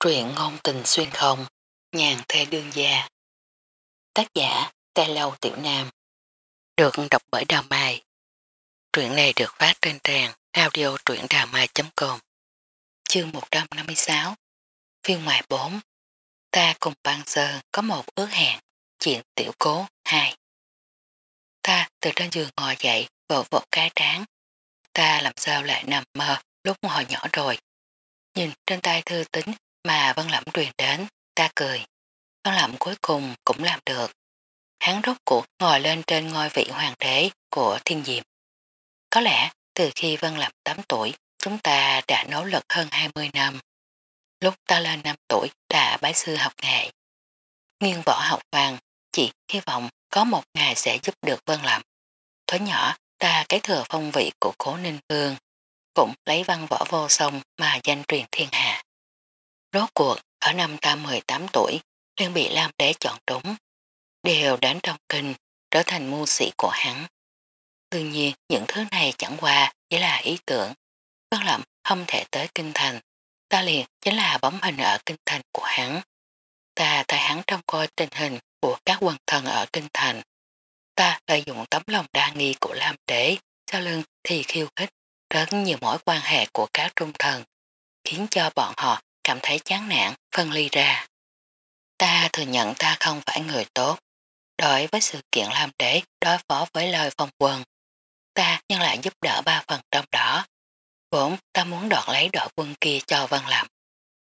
Truyện ngôn tình xuyên không, nhàn thê đương gia. Tác giả, Tê Lâu Tiểu Nam. Được đọc bởi Đào Mai. Truyện này được phát trên trang audio truyệnđàmai.com Chương 156 Phiên ngoài 4 Ta cùng Bang Sơn có một ước hẹn, chuyện tiểu cố 2 Ta từ trên giường ngồi dậy, vỗ vỗ cái trán. Ta làm sao lại nằm mơ lúc hồi nhỏ rồi. Nhìn trên tay thư tính mà Vân Lẩm truyền đến, ta cười. Vân Lẩm cuối cùng cũng làm được. Hắn rốt cuộc ngồi lên trên ngôi vị hoàng đế của thiên diệm. Có lẽ từ khi Vân Lẩm 8 tuổi, chúng ta đã nỗ lực hơn 20 năm. Lúc ta lên 5 tuổi đã bái sư học nghệ. Nghiên võ học vàng, chỉ hy vọng có một ngày sẽ giúp được Vân Lẩm. Thuở nhỏ, ta cái thừa phong vị của cố Ninh Vương, cũng lấy văn võ vô song mà danh truyền thiên hạ. Rốt cuộc, ở năm ta 18 tuổi, liền bị Lam Đế chọn trúng. Đều đến trong kinh, trở thành mưu sĩ của hắn. Tự nhiên, những thứ này chẳng qua chỉ là ý tưởng. Vân Lâm không thể tới kinh thành. Ta liền chính là bóng hình ở kinh thành của hắn. Ta tại hắn trong coi tình hình của các quần thần ở kinh thành. Ta lợi dụng tấm lòng đa nghi của Lam Đế, sau lưng thì khiêu khích, rất nhiều mối quan hệ của các trung thần, khiến cho bọn họ cảm thấy chán nản, phân ly ra. Ta thừa nhận ta không phải người tốt. Đối với sự kiện làm đế đối phó với lời phong quân, ta nhưng lại giúp đỡ ba phần trong đó. Vốn ta muốn đoạt lấy đội quân kia cho Vân Lậm.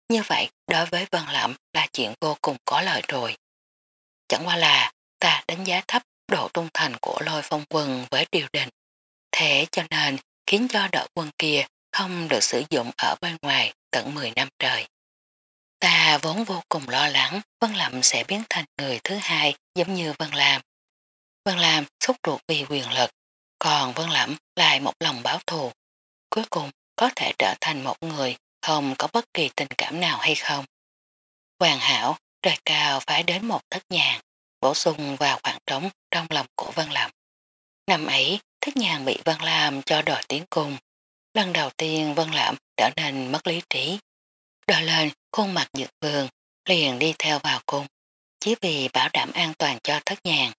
Như vậy, đối với Vân Lậm là chuyện vô cùng có lợi rồi. Chẳng qua là ta đánh giá thấp độ trung thành của lôi phong quân với triều đình. Thế cho nên khiến cho đội quân kia không được sử dụng ở bên ngoài tận 10 năm trời. Ta vốn vô cùng lo lắng Vân Lâm sẽ biến thành người thứ hai giống như Vân Lam. Vân Lam xúc ruột vì quyền lực, còn Vân Lâm lại một lòng báo thù. Cuối cùng có thể trở thành một người không có bất kỳ tình cảm nào hay không. Hoàn hảo, trời cao phải đến một thất nhàn, bổ sung vào khoảng trống trong lòng của Vân Lâm. Năm ấy, thất nhàn bị Vân Lam cho đòi tiếng cung. Lần đầu tiên Vân Lẩm trở nên mất lý trí. Đòi lên khuôn mặt dược vườn, liền đi theo vào cung, chỉ vì bảo đảm an toàn cho thất nhàn.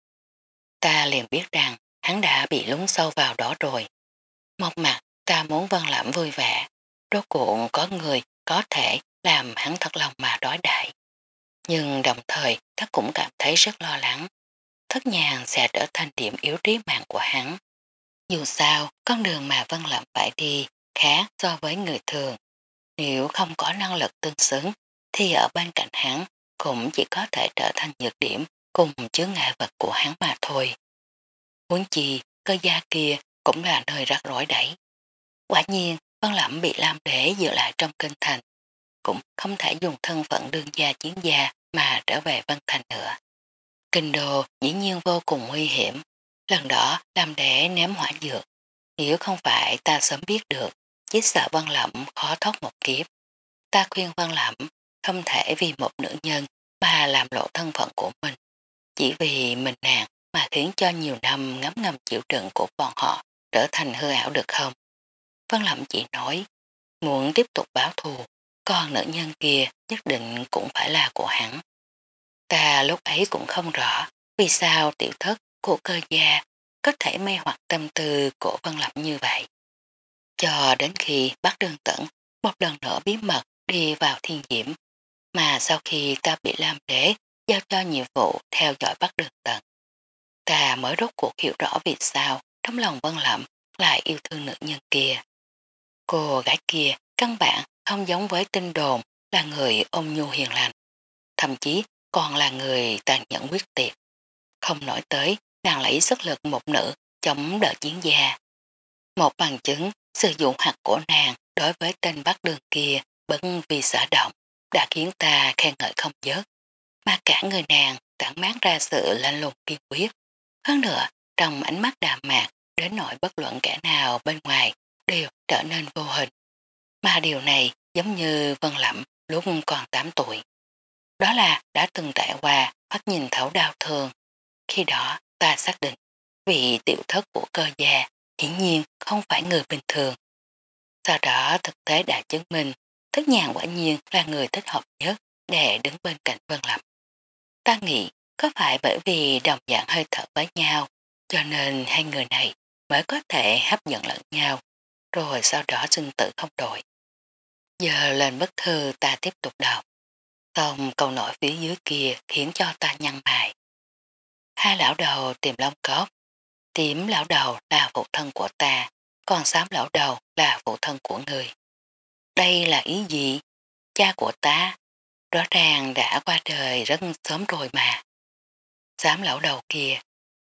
Ta liền biết rằng hắn đã bị lúng sâu vào đó rồi. Một mặt ta muốn vân lãm vui vẻ, rốt cuộn có người có thể làm hắn thật lòng mà đói đại. Nhưng đồng thời ta cũng cảm thấy rất lo lắng. Thất nhàn sẽ trở thành điểm yếu trí mạng của hắn. Dù sao, con đường mà Vân Lâm phải đi khác so với người thường. Nếu không có năng lực tương xứng, thì ở bên cạnh hắn cũng chỉ có thể trở thành nhược điểm cùng chứa ngại vật của hắn mà thôi. Muốn chi, cơ gia kia cũng là nơi rắc rối đẩy. Quả nhiên, Vân Lẩm bị Lam Đế giữ lại trong kinh thành, cũng không thể dùng thân phận đương gia chiến gia mà trở về Vân Thành nữa. Kinh đồ dĩ nhiên vô cùng nguy hiểm, lần đó Lam Đế ném hỏa dược, nếu không phải ta sớm biết được, chỉ sợ văn Lẩm khó thoát một kiếp. Ta khuyên văn Lẩm không thể vì một nữ nhân mà làm lộ thân phận của mình. Chỉ vì mình nàng mà khiến cho nhiều năm ngấm ngầm chịu đựng của bọn họ trở thành hư ảo được không? văn Lẩm chỉ nói, muốn tiếp tục báo thù, con nữ nhân kia nhất định cũng phải là của hắn. Ta lúc ấy cũng không rõ vì sao tiểu thất của cơ gia có thể mê hoặc tâm tư của văn Lẩm như vậy. Cho đến khi bắt đường tận một lần nữa bí mật đi vào thiên diễm, mà sau khi ta bị làm đế giao cho nhiệm vụ theo dõi bắt đường tận. Ta mới rốt cuộc hiểu rõ vì sao trong lòng vân lẩm lại yêu thương nữ nhân kia. Cô gái kia căn bản không giống với tinh đồn là người ôm nhu hiền lành. Thậm chí còn là người tàn nhẫn quyết tiệt. Không nổi tới nàng lấy sức lực một nữ chống đỡ chiến gia. Một bằng chứng sử dụng hạt của nàng đối với tên bắt đường kia bấn vì sở động đã khiến ta khen ngợi không dớt. Mà cả người nàng tản mát ra sự lạnh lùng kiên quyết. Hơn nữa, trong ánh mắt đàm mạc đến nỗi bất luận kẻ nào bên ngoài đều trở nên vô hình. Mà điều này giống như Vân Lẩm lúc còn 8 tuổi. Đó là đã từng trải qua mắt nhìn thấu đau thương. Khi đó ta xác định vị tiểu thất của cơ gia hiển nhiên không phải người bình thường. Sau đó thực tế đã chứng minh Thức nhàn quả nhiên là người thích hợp nhất để đứng bên cạnh Vân Lập. Ta nghĩ có phải bởi vì đồng dạng hơi thở với nhau, cho nên hai người này mới có thể hấp dẫn lẫn nhau, rồi sau đó sinh tử không đổi. Giờ lên bức thư ta tiếp tục đọc. Xong câu nổi phía dưới kia khiến cho ta nhăn mày. Hai lão đầu tìm long cốc tiểm lão đầu là phụ thân của ta, còn xám lão đầu là phụ thân của người. Đây là ý gì? Cha của ta, rõ ràng đã qua đời rất sớm rồi mà. Xám lão đầu kia,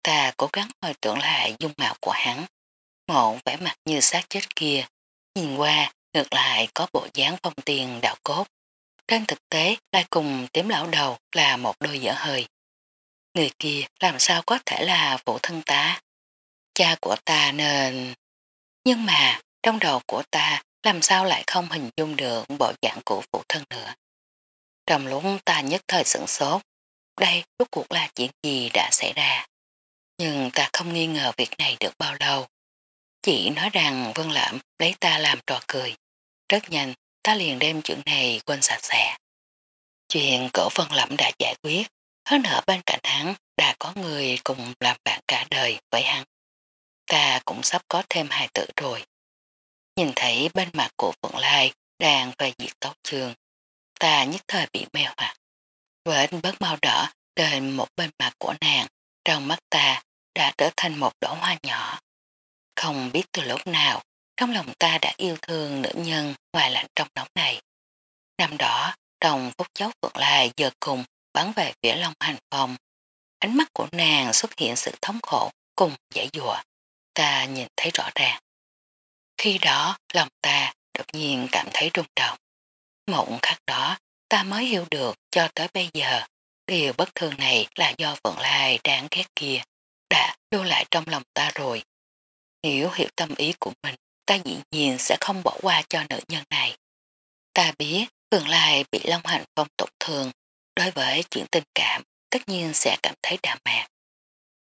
ta cố gắng hồi tưởng lại dung mạo của hắn. Một vẻ mặt như xác chết kia, nhìn qua ngược lại có bộ dáng phong tiền đạo cốt. Trên thực tế lại cùng tiếm lão đầu là một đôi dở hơi. Người kia làm sao có thể là phụ thân ta? Cha của ta nên... Nhưng mà trong đầu của ta làm sao lại không hình dung được bộ dạng của phụ thân nữa. Trong lúc ta nhất thời sửng sốt, đây rốt cuộc là chuyện gì đã xảy ra. Nhưng ta không nghi ngờ việc này được bao lâu. Chỉ nói rằng Vân Lãm lấy ta làm trò cười. Rất nhanh, ta liền đem chuyện này quên sạch sẽ. Chuyện cổ Vân Lãm đã giải quyết, hơn nữa bên cạnh hắn đã có người cùng làm bạn cả đời với hắn. Ta cũng sắp có thêm hai tử rồi. Nhìn thấy bên mặt của Phượng Lai đang về diệt tóc trường, ta nhất thời bị mê hoặc. Vết bớt màu đỏ trên một bên mặt của nàng, trong mắt ta đã trở thành một đỏ hoa nhỏ. Không biết từ lúc nào, trong lòng ta đã yêu thương nữ nhân ngoài lạnh trong nóng này. Năm đó, trong phút chốc Phượng Lai giờ cùng bắn về phía Long Hành Phong. Ánh mắt của nàng xuất hiện sự thống khổ cùng giải dùa. Ta nhìn thấy rõ ràng. Khi đó, lòng ta đột nhiên cảm thấy rung động. Mộng khắc đó, ta mới hiểu được cho tới bây giờ, điều bất thường này là do Phượng Lai đáng ghét kia, đã lưu lại trong lòng ta rồi. Hiểu hiểu tâm ý của mình, ta dĩ nhiên sẽ không bỏ qua cho nữ nhân này. Ta biết Phượng Lai bị Long Hành Phong tổn thương, đối với chuyện tình cảm, tất nhiên sẽ cảm thấy đạm mạc.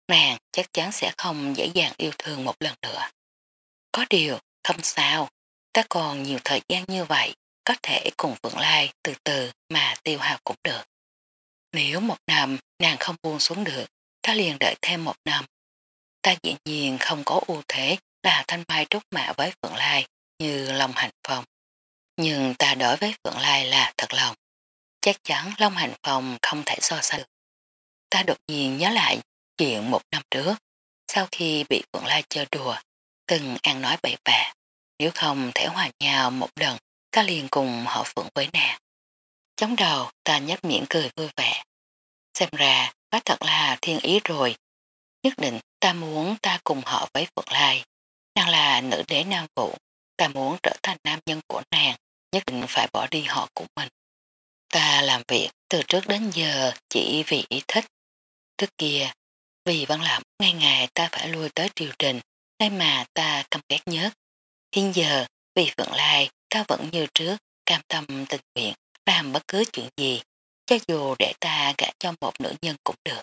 Nàng chắc chắn sẽ không dễ dàng yêu thương một lần nữa. Có điều, không sao, ta còn nhiều thời gian như vậy, có thể cùng Phượng Lai từ từ mà tiêu hào cũng được. Nếu một năm nàng không buông xuống được, ta liền đợi thêm một năm. Ta dĩ nhiên không có ưu thế là thanh mai trúc mạ với Phượng Lai như lòng hạnh phong. Nhưng ta đối với Phượng Lai là thật lòng. Chắc chắn Long Hành Phong không thể so sánh được. Ta đột nhiên nhớ lại chuyện một năm trước, sau khi bị Phượng Lai chơi đùa, từng ăn nói bậy bạ. Nếu không thể hòa nhau một lần, ta liền cùng họ Phượng với nàng. Chống đầu ta nhấp miệng cười vui vẻ. Xem ra, quá thật là thiên ý rồi. Nhất định ta muốn ta cùng họ với Phượng Lai. Nàng là nữ đế nam vụ, ta muốn trở thành nam nhân của nàng, nhất định phải bỏ đi họ của mình. Ta làm việc từ trước đến giờ chỉ vì ý thích. Trước kia, vì văn lạm ngày ngày ta phải lui tới triều trình, nơi mà ta căm ghét nhất. Hiện giờ, vì Phượng Lai, ta vẫn như trước, cam tâm tình nguyện, làm bất cứ chuyện gì, cho dù để ta gã cho một nữ nhân cũng được.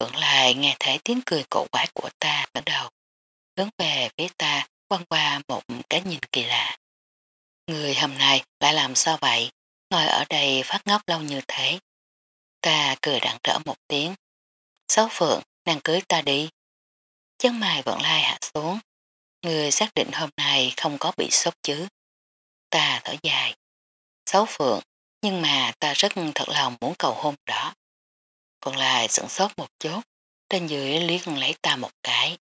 Phượng Lai nghe thấy tiếng cười cổ quái của ta ở đầu, hướng về phía ta quăng qua một cái nhìn kỳ lạ. Người hôm nay lại làm sao vậy? Ngồi ở đây phát ngốc lâu như thế. Ta cười đặng trở một tiếng. Sáu phượng, nàng cưới ta đi. Chân mày vẫn lai hạ xuống. Người xác định hôm nay không có bị sốt chứ. Ta thở dài. Sáu phượng, nhưng mà ta rất thật lòng muốn cầu hôn đó. Còn lại sửng sốt một chút, trên dưới liếc lấy ta một cái.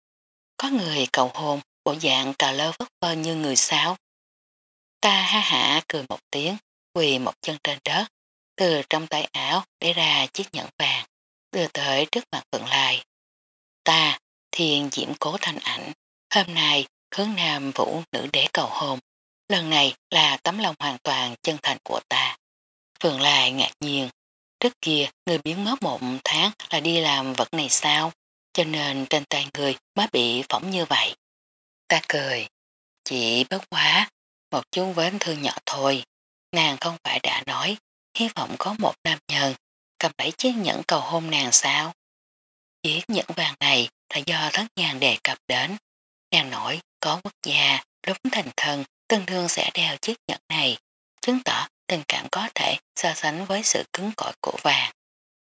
Có người cầu hôn, bộ dạng cà lơ vất vơ như người sao. Ta ha hả cười một tiếng, quỳ một chân trên đất, từ trong tay áo để ra chiếc nhẫn vàng, đưa tới trước mặt Phượng Lai. Ta, thiền diễm cố thanh ảnh, hôm nay hướng nam vũ nữ đế cầu hôn, lần này là tấm lòng hoàn toàn chân thành của ta. Phường lại ngạc nhiên, trước kia người biến mất một tháng là đi làm vật này sao, cho nên trên tay người mới bị phỏng như vậy. Ta cười, chỉ bất quá, một chút vết thương nhỏ thôi, nàng không phải đã nói, hy vọng có một nam nhân cầm lấy chiếc nhẫn cầu hôn nàng sao. Chiếc nhẫn vàng này là do thất nhàng đề cập đến, nàng nổi có quốc gia, lúc thành thân, tương đương sẽ đeo chiếc nhẫn này, chứng tỏ tình cảm có thể so sánh với sự cứng cỏi của vàng.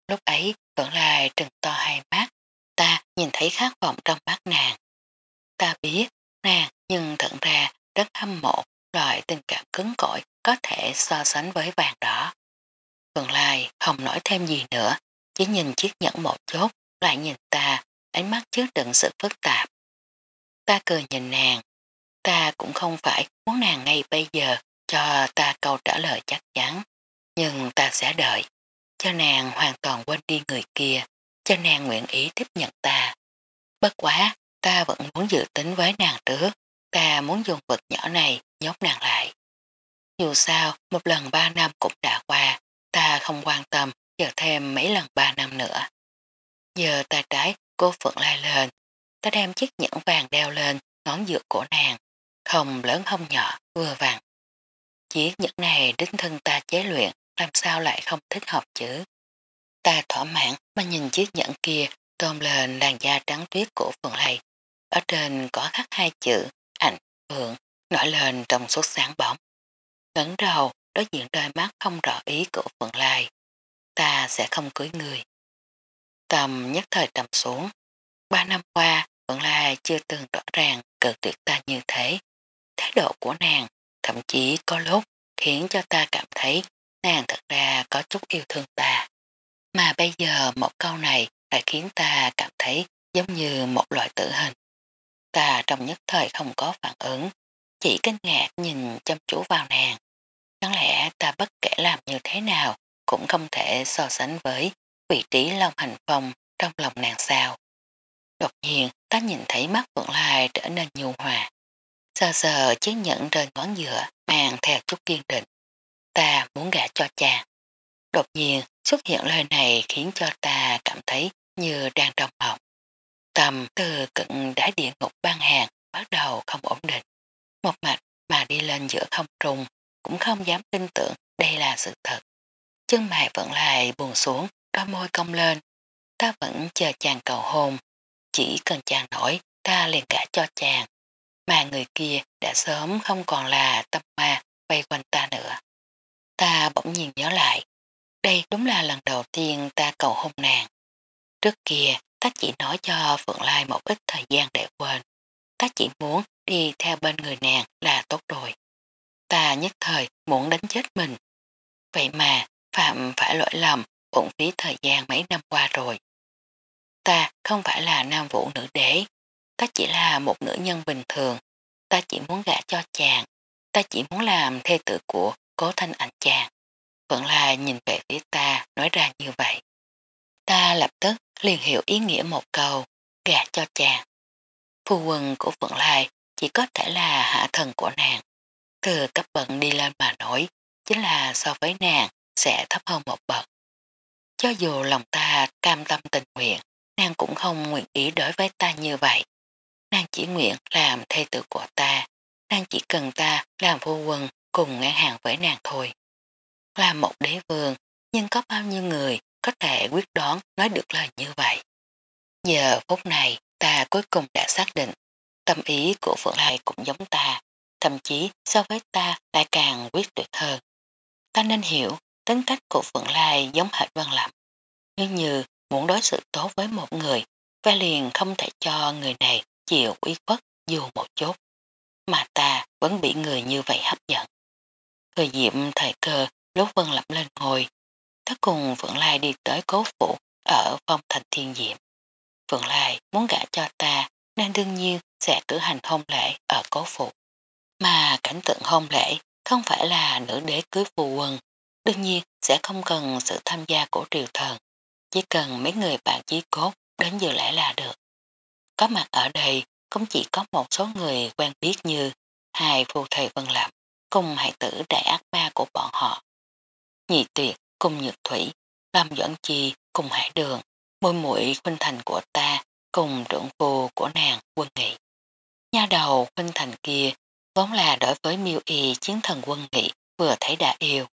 Lúc ấy vẫn lại trừng to hai mắt, ta nhìn thấy khát vọng trong mắt nàng. Ta biết nàng nhưng thật ra rất hâm mộ loại tình cảm cứng cỏi có thể so sánh với vàng đỏ. vườn Lai không nói thêm gì nữa, chỉ nhìn chiếc nhẫn một chốt, lại nhìn ta, ánh mắt chứa đựng sự phức tạp. Ta cười nhìn nàng, ta cũng không phải muốn nàng ngay bây giờ cho ta câu trả lời chắc chắn, nhưng ta sẽ đợi, cho nàng hoàn toàn quên đi người kia, cho nàng nguyện ý tiếp nhận ta. Bất quá, ta vẫn muốn dự tính với nàng trước, ta muốn dùng vật nhỏ này nhốt nàng lại. Dù sao, một lần ba năm cũng đã qua, ta không quan tâm chờ thêm mấy lần ba năm nữa. Giờ ta trái cô Phượng lai lên, ta đem chiếc nhẫn vàng đeo lên ngón giữa cổ nàng, không lớn không nhỏ, vừa vàng. Chiếc nhẫn này đính thân ta chế luyện, làm sao lại không thích hợp chứ. Ta thỏa mãn mà nhìn chiếc nhẫn kia tôm lên làn da trắng tuyết của Phượng Lây. Ở trên có khắc hai chữ, ảnh, phượng, nổi lên trong suốt sáng bóng. Ngấn đầu, đối diện đôi mắt không rõ ý của Phượng Lai. Ta sẽ không cưới người. Tầm nhất thời trầm xuống. Ba năm qua, vẫn là chưa từng rõ ràng cực tuyệt ta như thế. Thái độ của nàng, thậm chí có lúc khiến cho ta cảm thấy nàng thật ra có chút yêu thương ta. Mà bây giờ một câu này lại khiến ta cảm thấy giống như một loại tử hình. Ta trong nhất thời không có phản ứng, chỉ kinh ngạc nhìn chăm chú vào nàng. Chẳng lẽ ta bất kể làm như thế nào cũng không thể so sánh với vị trí Long Hành Phong trong lòng nàng sao. Đột nhiên ta nhìn thấy mắt Phượng Lai trở nên nhu hòa. Sờ sờ chiếc nhẫn trên ngón giữa mang theo chút kiên định. Ta muốn gả cho chàng. Đột nhiên xuất hiện lời này khiến cho ta cảm thấy như đang trong mộng. Tầm từ cận đáy địa ngục ban hàng bắt đầu không ổn định. Một mạch mà đi lên giữa không trùng cũng không dám tin tưởng đây là sự thật. Chân mày vẫn lại buồn xuống, đôi môi cong lên. Ta vẫn chờ chàng cầu hôn. Chỉ cần chàng nổi, ta liền cả cho chàng. Mà người kia đã sớm không còn là tâm ma vây quanh ta nữa. Ta bỗng nhiên nhớ lại. Đây đúng là lần đầu tiên ta cầu hôn nàng. Trước kia, ta chỉ nói cho Phượng Lai một ít thời gian để quên. Ta chỉ muốn đi theo bên người nàng là tốt rồi. Ta nhất thời muốn đánh chết mình. Vậy mà, Phạm phải lỗi lầm, ủng phí thời gian mấy năm qua rồi. Ta không phải là nam vũ nữ đế, ta chỉ là một nữ nhân bình thường, ta chỉ muốn gả cho chàng, ta chỉ muốn làm thê tử của cố thanh ảnh chàng. Vẫn là nhìn về phía ta nói ra như vậy. Ta lập tức liền hiểu ý nghĩa một câu, gả cho chàng. Phu quân của Phượng Lai chỉ có thể là hạ thần của nàng. Từ cấp bận đi lên mà nói, chính là so với nàng sẽ thấp hơn một bậc. Cho dù lòng ta cam tâm tình nguyện, nàng cũng không nguyện ý đối với ta như vậy. Nàng chỉ nguyện làm thê tử của ta, nàng chỉ cần ta làm vô quân cùng ngang hàng với nàng thôi. Là một đế vương, nhưng có bao nhiêu người có thể quyết đoán nói được lời như vậy. Giờ phút này ta cuối cùng đã xác định tâm ý của Phượng Lai cũng giống ta, thậm chí so với ta lại càng quyết tuyệt hơn. Ta nên hiểu tính cách của Phượng Lai giống hệt Văn Lập. Nhưng như muốn đối xử tốt với một người, và liền không thể cho người này chịu uy khuất dù một chút, mà ta vẫn bị người như vậy hấp dẫn. Thời diệm thời cơ lúc Vân Lập lên ngồi, ta cùng Phượng Lai đi tới cố phủ ở phong thành thiên diệm. Phượng Lai muốn gả cho ta nên đương nhiên sẽ cử hành hôn lễ ở cố phủ. Mà cảnh tượng hôn lễ không phải là nữ đế cưới phù quân, đương nhiên sẽ không cần sự tham gia của triều thần, chỉ cần mấy người bạn chí cốt đến dự lễ là được. Có mặt ở đây cũng chỉ có một số người quen biết như hai phù thầy Vân Lạp cùng hải tử đại ác ma của bọn họ. Nhị tuyệt cùng nhược thủy, Lâm Doãn Chi cùng hải đường, môi mũi khuynh thành của ta cùng trưởng phù của nàng quân nghị. Nha đầu khuynh thành kia vốn là đối với miêu y chiến thần quân nghị vừa thấy đã yêu.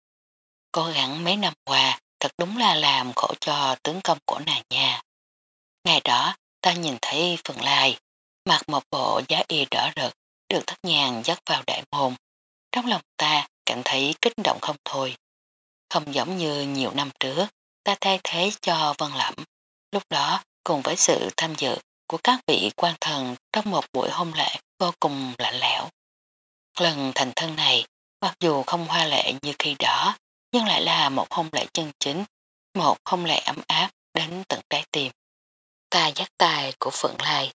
Cố gắng mấy năm qua thật đúng là làm khổ cho tướng công của nàng nha. Ngày đó ta nhìn thấy phần lai mặc một bộ giá y đỏ rực được thất nhàng dắt vào đại môn. Trong lòng ta cảm thấy kích động không thôi. Không giống như nhiều năm trước, ta thay thế cho Vân Lẩm. Lúc đó, cùng với sự tham dự của các vị quan thần trong một buổi hôn lễ vô cùng lạnh lẽo. Lần thành thân này, mặc dù không hoa lệ như khi đó, nhưng lại là một không lễ chân chính, một không lễ ấm áp đến tận trái tim. Ta dắt tay của Phượng Lai,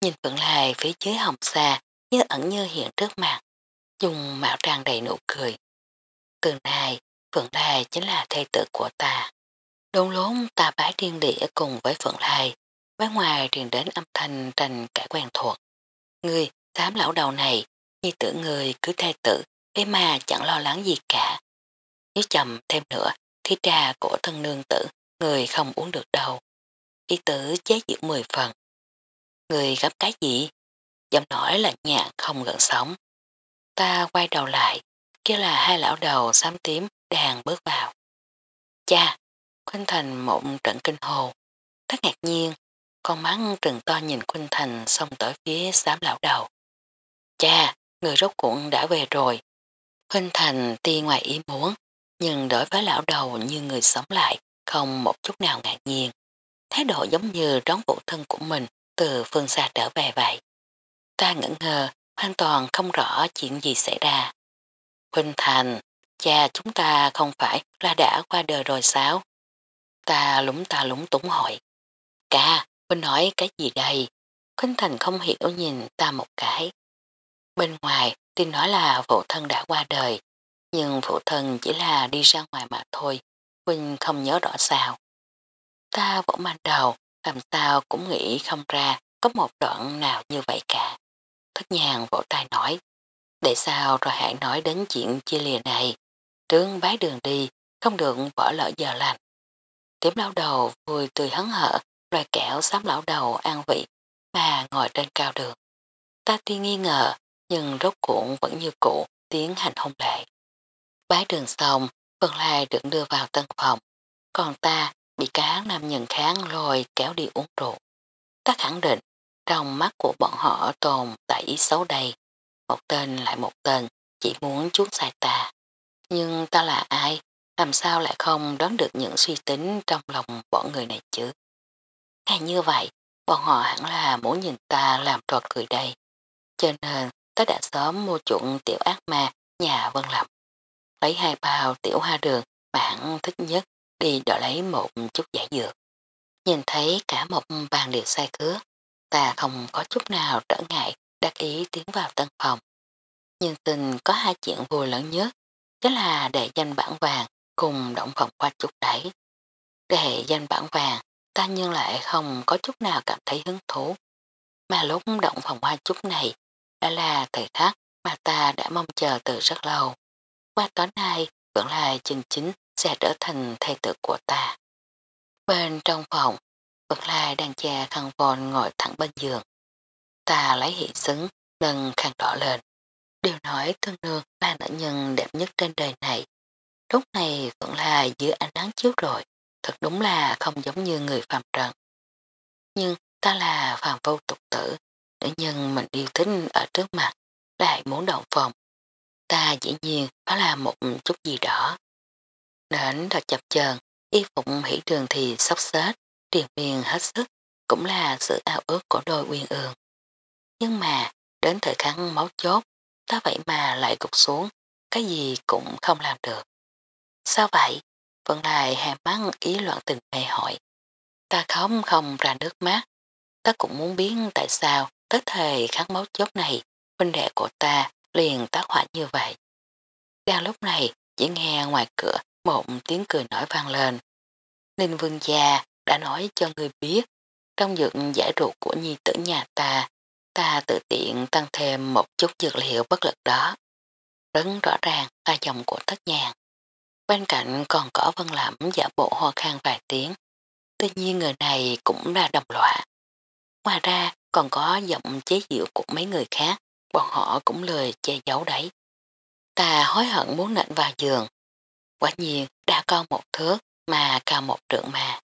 nhìn Phượng Lai phía dưới hồng xa như ẩn như hiện trước mặt, dùng mạo tràn đầy nụ cười. Từ nay Phượng Lai chính là thê tử của ta. Đôn lốn ta bái điên địa cùng với Phượng Lai, bên ngoài truyền đến âm thanh tranh cãi quen thuộc. Ngươi, tám lão đầu này, như tử người cứ thê tử, thế mà chẳng lo lắng gì cả. Nếu chậm thêm nữa, thì trà của thân nương tử, người không uống được đâu. Y tử chế giữ mười phần. Người gấp cái gì? Giọng nói là nhạc không gần sống. Ta quay đầu lại, kia là hai lão đầu xám tím đang bước vào. Cha, Khuynh Thành mộng trận kinh hồ, thất ngạc nhiên, con mắt trừng to nhìn Khuynh Thành xong tới phía xám lão đầu. Cha, người rốt cuộn đã về rồi. Khuynh Thành ti ngoài ý muốn, nhưng đối với lão đầu như người sống lại, không một chút nào ngạc nhiên. Thái độ giống như đón vụ thân của mình từ phương xa trở về vậy. Ta ngẩn ngờ, hoàn toàn không rõ chuyện gì xảy ra. Huynh Thành, cha chúng ta không phải là đã qua đời rồi sao? Ta lúng ta lúng túng hỏi. Ca, Huynh nói cái gì đây? Huynh Thành không hiểu nhìn ta một cái. Bên ngoài tin nói là phụ thân đã qua đời, nhưng phụ thân chỉ là đi ra ngoài mà thôi, Huynh không nhớ rõ sao. Ta vỗ mang đầu, làm sao cũng nghĩ không ra có một đoạn nào như vậy cả. Thất nhàng vỗ tay nói, để sao rồi hãy nói đến chuyện chia lìa này, tướng bái đường đi, không được bỏ lỡ giờ lành. Tiếm lão đầu vui tươi hấn hở, loài kẹo xám lão đầu an vị, mà ngồi trên cao đường. Ta tuy nghi ngờ, nhưng rốt cuộn vẫn như cũ, tiến hành hôn lệ. Bái đường xong, Vân Lai được đưa vào tân phòng, còn ta bị cá nam nhân kháng lôi kéo đi uống rượu. Ta khẳng định, trong mắt của bọn họ tồn tại ý xấu đây. Một tên lại một tên, chỉ muốn chuốt sai ta. Nhưng ta là ai? Làm sao lại không đoán được những suy tính trong lòng bọn người này chứ? Ngay như vậy, bọn họ hẳn là muốn nhìn ta làm trò cười đây. Cho nên, ta đã sớm mua chuộng tiểu ác ma nhà Vân Lập. Lấy hai bao tiểu hoa đường bản thích nhất đi đòi lấy một chút giải dược. Nhìn thấy cả một bàn liệt sai cướp, ta không có chút nào trở ngại đắc ý tiến vào tân phòng. Nhưng tình có hai chuyện vui lớn nhất, đó là để danh bản vàng cùng động phòng qua chút đẩy Để danh bản vàng, ta nhưng lại không có chút nào cảm thấy hứng thú. Mà lúc động phòng hoa chút này, đã là thời khắc mà ta đã mong chờ từ rất lâu. Qua tối nay, vẫn là chân chính sẽ trở thành thầy tử của ta. Bên trong phòng, Vật Lai đang che khăn vòn ngồi thẳng bên giường. Ta lấy hiện xứng, nâng khăn đỏ lên. Điều nói thương nương là nữ nhân đẹp nhất trên đời này. Lúc này vẫn là giữa ánh nắng chiếu rồi, thật đúng là không giống như người phàm trần. Nhưng ta là phàm vô tục tử, nữ nhân mình yêu thích ở trước mặt, lại muốn động phòng. Ta dĩ nhiên đó là một chút gì đó. Đến thật chập chờn y phục hỷ trường thì sắp xếch, triền miền hết sức, cũng là sự ao ước của đôi uyên ương. Nhưng mà, đến thời khắc máu chốt, ta vậy mà lại gục xuống, cái gì cũng không làm được. Sao vậy? Vân Đài hàm mắt ý loạn tình mê hỏi. Ta không không ra nước mắt, ta cũng muốn biết tại sao tới thời khắc máu chốt này, huynh đệ của ta liền tác hỏa như vậy. Đang lúc này, chỉ nghe ngoài cửa một tiếng cười nổi vang lên. Ninh vương gia đã nói cho người biết, trong dược giải ruột của nhi tử nhà ta, ta tự tiện tăng thêm một chút dược liệu bất lực đó. Rất rõ ràng là dòng của tất nhàng. Bên cạnh còn có vân lẩm giả bộ ho khang vài tiếng. Tuy nhiên người này cũng là đồng loại. Ngoài ra còn có giọng chế diệu của mấy người khác, bọn họ cũng lời che giấu đấy. Ta hối hận muốn nện vào giường. Quả nhiên đã có một thước mà cao một trượng mà.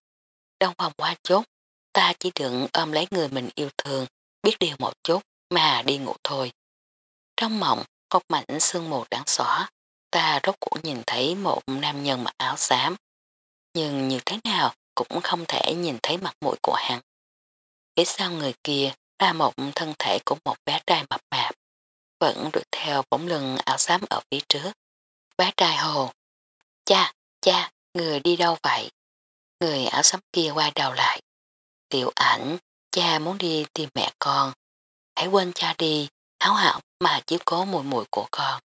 Đông phòng qua chốt, ta chỉ đựng ôm lấy người mình yêu thương, biết điều một chút mà đi ngủ thôi. Trong mộng, một mảnh sương mù đáng xóa. ta rốt cuộc nhìn thấy một nam nhân mặc áo xám. Nhưng như thế nào cũng không thể nhìn thấy mặt mũi của hắn. Phía sau người kia là một thân thể của một bé trai mập mạp, vẫn đuổi theo bóng lưng áo xám ở phía trước. Bé trai hồ, cha, cha, người đi đâu vậy? Người áo xám kia qua đầu lại. Tiểu ảnh, cha muốn đi tìm mẹ con. Hãy quên cha đi, háo hảo mà chiếu cố mùi mùi của con.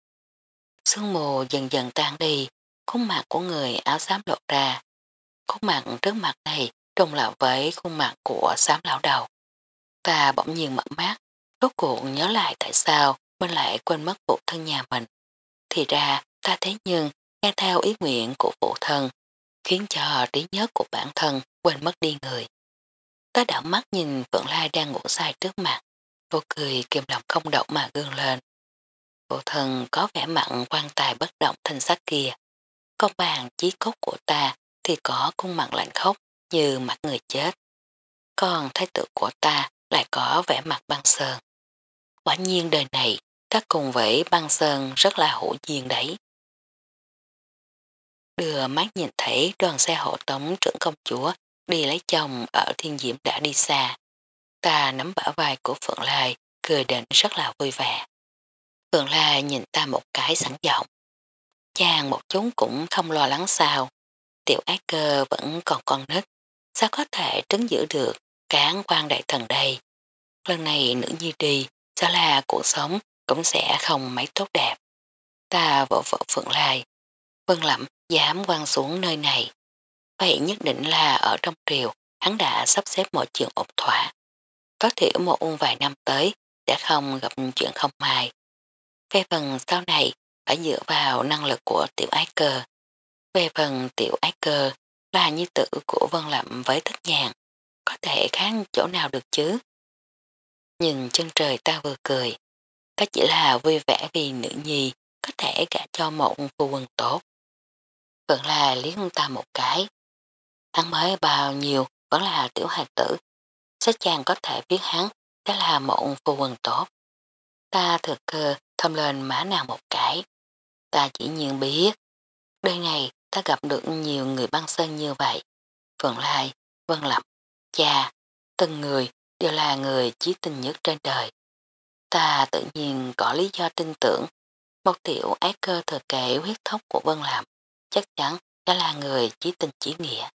Sương mù dần dần tan đi, khuôn mặt của người áo xám lột ra. Khuôn mặt trước mặt này trùng lại với khuôn mặt của xám lão đầu. Ta bỗng nhiên mở mắt, rốt cuộc nhớ lại tại sao mình lại quên mất phụ thân nhà mình. Thì ra ta thế nhưng nghe theo ý nguyện của phụ thân, khiến cho trí nhớ của bản thân quên mất đi người. Ta đảo mắt nhìn Phượng Lai đang ngủ sai trước mặt, vô cười kiềm lòng không động mà gương lên. Phụ thân có vẻ mặn quan tài bất động thanh sắc kia. Con bàn chí cốt của ta thì có cung mặt lạnh khóc như mặt người chết. Còn thái tử của ta lại có vẻ mặt băng sơn. Quả nhiên đời này các cùng với băng sơn rất là hữu duyên đấy. Đưa mắt nhìn thấy đoàn xe hộ tống trưởng công chúa đi lấy chồng ở thiên diễm đã đi xa. Ta nắm bả vai của Phượng Lai, cười đến rất là vui vẻ. Phượng Lai nhìn ta một cái sẵn giọng. Chàng một chúng cũng không lo lắng sao. Tiểu ác cơ vẫn còn con nít. Sao có thể trấn giữ được cán quan đại thần đây. Lần này nữ nhi đi, sao là cuộc sống cũng sẽ không mấy tốt đẹp. Ta vỗ vỗ Phượng Lai. Vân Lẩm dám quăng xuống nơi này. Vậy nhất định là ở trong triều hắn đã sắp xếp mọi chuyện ổn thỏa. Có thể một vài năm tới sẽ không gặp chuyện không may. Về phần sau này phải dựa vào năng lực của tiểu ái cơ. Về phần tiểu ái cơ là nhi tử của Vân Lậm với thích nhàn, có thể kháng chỗ nào được chứ. Nhìn chân trời ta vừa cười, ta chỉ là vui vẻ vì nữ nhi có thể gả cho một phu quân tốt. Vẫn là liếc ta một cái. Hắn mới bao nhiêu vẫn là tiểu hài tử. Sách chàng có thể biết hắn sẽ là một phu quân tốt. Ta thực cơ thâm lên má nàng một cái. Ta chỉ nhiên biết. Đời này ta gặp được nhiều người băng sơn như vậy. Phượng Lai, Vân Lập, cha, từng người đều là người chí tình nhất trên đời. Ta tự nhiên có lý do tin tưởng, một tiểu ác cơ thừa kể huyết thống của Vân Lạm chắc chắn đã là người chí tình chí nghĩa.